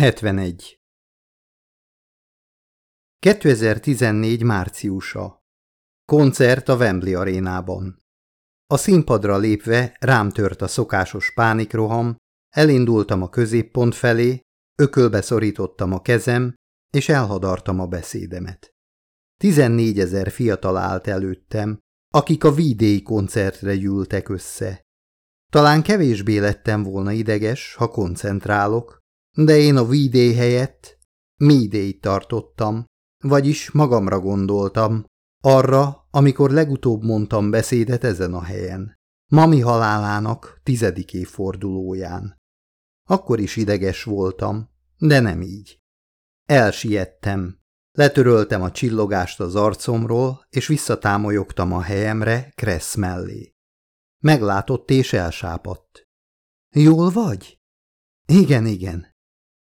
71. 2014. márciusa. Koncert a Wembley arénában. A színpadra lépve rám tört a szokásos pánikroham, elindultam a középpont felé, ökölbe szorítottam a kezem, és elhadartam a beszédemet. Tizennégy ezer fiatal állt előttem, akik a vídéi koncertre gyűltek össze. Talán kevésbé lettem volna ideges, ha koncentrálok, de én a vídé helyett mídéit tartottam, vagyis magamra gondoltam, arra, amikor legutóbb mondtam beszédet ezen a helyen. Mami halálának tizedik évfordulóján. Akkor is ideges voltam, de nem így. Elsiettem. Letöröltem a csillogást az arcomról, és visszatámolyogtam a helyemre Kressz mellé. Meglátott és elsápadt. Jól vagy? Igen, igen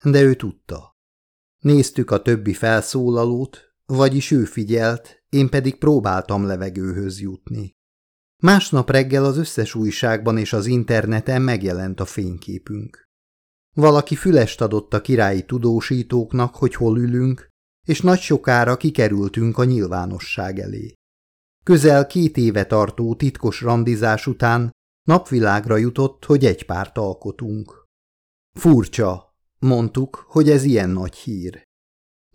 de ő tudta. Néztük a többi felszólalót, vagyis ő figyelt, én pedig próbáltam levegőhöz jutni. Másnap reggel az összes újságban és az interneten megjelent a fényképünk. Valaki fülest adott a királyi tudósítóknak, hogy hol ülünk, és nagy sokára kikerültünk a nyilvánosság elé. Közel két éve tartó titkos randizás után napvilágra jutott, hogy egy párt alkotunk. Furcsa, Mondtuk, hogy ez ilyen nagy hír.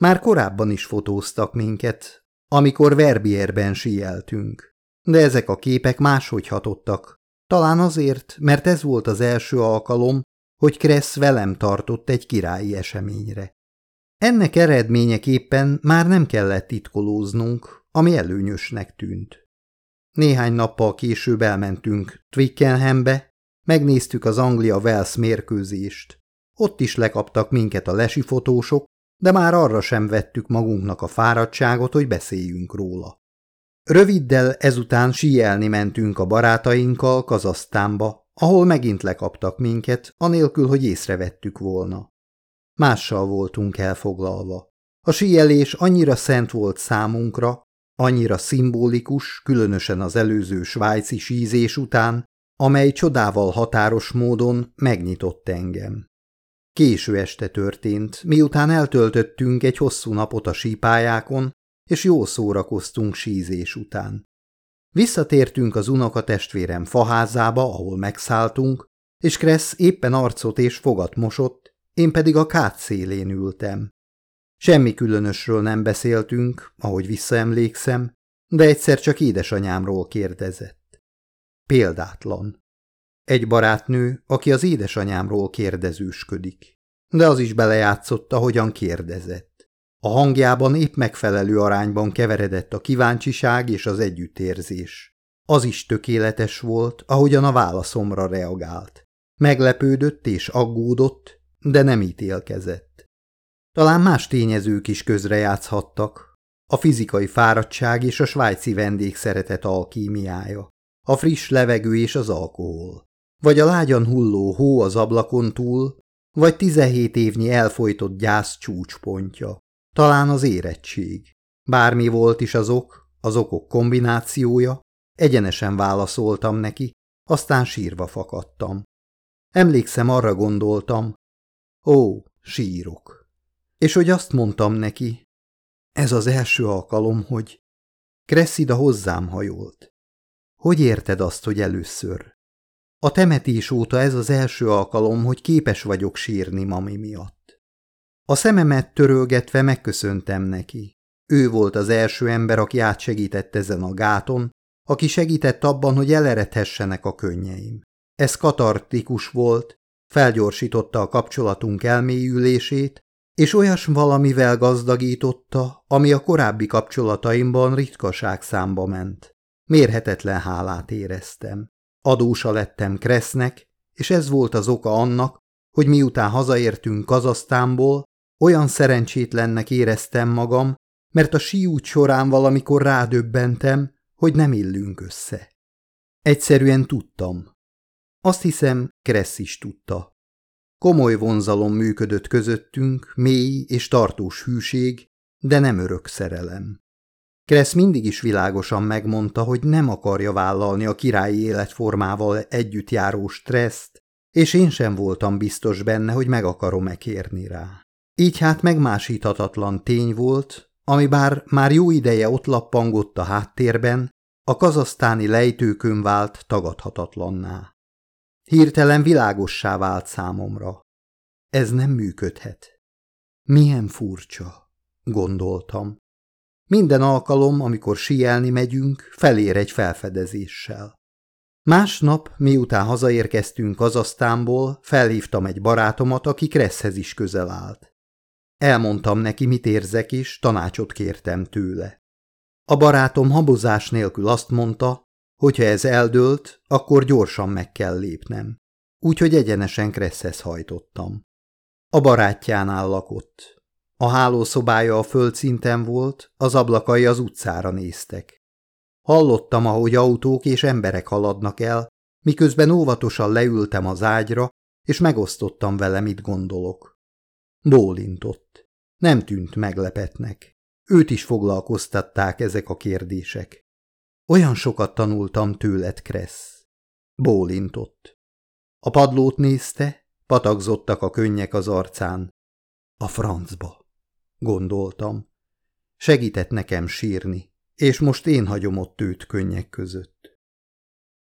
Már korábban is fotóztak minket, amikor Verbierben síeltünk. De ezek a képek máshogy hatottak. Talán azért, mert ez volt az első alkalom, hogy Kressz velem tartott egy királyi eseményre. Ennek eredményeképpen már nem kellett titkolóznunk, ami előnyösnek tűnt. Néhány nappal később elmentünk Twickenhambe, megnéztük az Anglia-Wales mérkőzést. Ott is lekaptak minket a lesi fotósok, de már arra sem vettük magunknak a fáradtságot, hogy beszéljünk róla. Röviddel ezután síelni mentünk a barátainkkal Kazasztánba, ahol megint lekaptak minket, anélkül, hogy észrevettük volna. Mással voltunk elfoglalva. A síelés annyira szent volt számunkra, annyira szimbolikus, különösen az előző svájci sízés után, amely csodával határos módon megnyitott engem. Késő este történt, miután eltöltöttünk egy hosszú napot a sípályákon, és jó szórakoztunk sízés után. Visszatértünk az unokatestvérem faházába, ahol megszálltunk, és Kressz éppen arcot és fogat mosott, én pedig a kát szélén ültem. Semmi különösről nem beszéltünk, ahogy visszaemlékszem, de egyszer csak édesanyámról kérdezett. Példátlan. Egy barátnő, aki az édesanyámról kérdezősködik. De az is belejátszott, ahogyan kérdezett. A hangjában épp megfelelő arányban keveredett a kíváncsiság és az együttérzés. Az is tökéletes volt, ahogyan a válaszomra reagált. Meglepődött és aggódott, de nem ítélkezett. Talán más tényezők is közrejátszhattak. A fizikai fáradtság és a svájci vendég szeretet alkímiája, a friss levegő és az alkohol vagy a lágyan hulló hó az ablakon túl, vagy tizenhét évnyi elfolytott gyász csúcspontja. Talán az érettség. Bármi volt is az ok, az okok kombinációja, egyenesen válaszoltam neki, aztán sírva fakadtam. Emlékszem, arra gondoltam, ó, sírok. És hogy azt mondtam neki, ez az első alkalom, hogy Kresszida hozzám hajolt. Hogy érted azt, hogy először? A temetés óta ez az első alkalom, hogy képes vagyok sírni mami miatt. A szememet törölgetve megköszöntem neki. Ő volt az első ember, aki átsegített ezen a gáton, aki segített abban, hogy elerethessenek a könnyeim. Ez katartikus volt, felgyorsította a kapcsolatunk elmélyülését, és olyas valamivel gazdagította, ami a korábbi kapcsolataimban ritkaság számba ment. Mérhetetlen hálát éreztem. Adósa lettem Kresznek, és ez volt az oka annak, hogy miután hazaértünk Kazasztánból, olyan szerencsétlennek éreztem magam, mert a síút során valamikor rádöbbentem, hogy nem illünk össze. Egyszerűen tudtam. Azt hiszem, Kressz is tudta. Komoly vonzalom működött közöttünk, mély és tartós hűség, de nem örök szerelem. Kressz mindig is világosan megmondta, hogy nem akarja vállalni a királyi életformával együtt járó stresszt, és én sem voltam biztos benne, hogy meg akarom-e kérni rá. Így hát megmásíthatatlan tény volt, ami bár már jó ideje ott lappangott a háttérben, a kazasztáni lejtőkön vált tagadhatatlanná. Hirtelen világossá vált számomra. Ez nem működhet. Milyen furcsa, gondoltam. Minden alkalom, amikor sielni megyünk, felér egy felfedezéssel. Másnap, miután hazaérkeztünk Kazasztánból, felhívtam egy barátomat, aki Kresszhez is közel állt. Elmondtam neki, mit érzek, és tanácsot kértem tőle. A barátom habozás nélkül azt mondta, hogy ha ez eldőlt, akkor gyorsan meg kell lépnem. Úgyhogy egyenesen Kresszhez hajtottam. A barátjánál lakott. A hálószobája a földszinten volt, az ablakai az utcára néztek. Hallottam, ahogy autók és emberek haladnak el, miközben óvatosan leültem az ágyra, és megosztottam vele, mit gondolok. Bólintott. Nem tűnt meglepetnek. Őt is foglalkoztatták ezek a kérdések. Olyan sokat tanultam tőled, Kressz. Bólintott. A padlót nézte, patakzottak a könnyek az arcán. A francba gondoltam. Segített nekem sírni, és most én hagyom ott őt könnyek között.